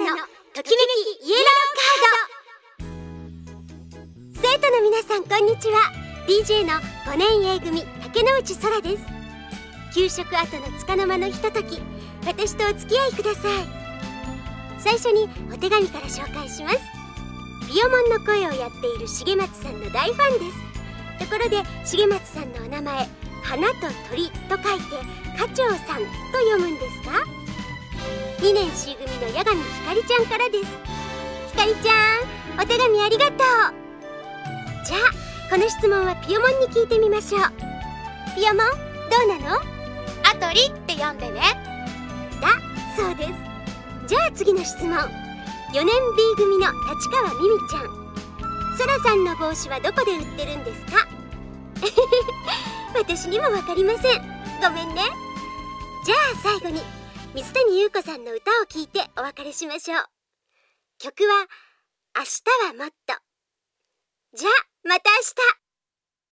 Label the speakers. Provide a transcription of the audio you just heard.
Speaker 1: のときめきイエローカード。生徒の皆さんこんにちは。DJ の5年 A 組竹之内空です。給食後の束の間のひととき私とお付き合いください。最初にお手紙から紹介します。ピオモンの声をやっている重松さんの大ファンです。ところで重松さんのお名前花と鳥と書いて花鳥さんと読むんですか？2年 C 組の八神ひかりちゃんからです。ひかりちゃんお手紙ありがとう。じゃあこの質問はピヨモンに聞いてみましょう。ピヨモンどうなの？
Speaker 2: アトリって読んでね。
Speaker 1: だそうです。じゃあ次の質問。4年 B 組の立川みみちゃん。そらさんの帽子はどこで売ってるんですか？私にもわかりません。ごめんね。じゃあ最後に水谷優子さんの歌を聴いてお別れしましょう。曲は明日はもっと。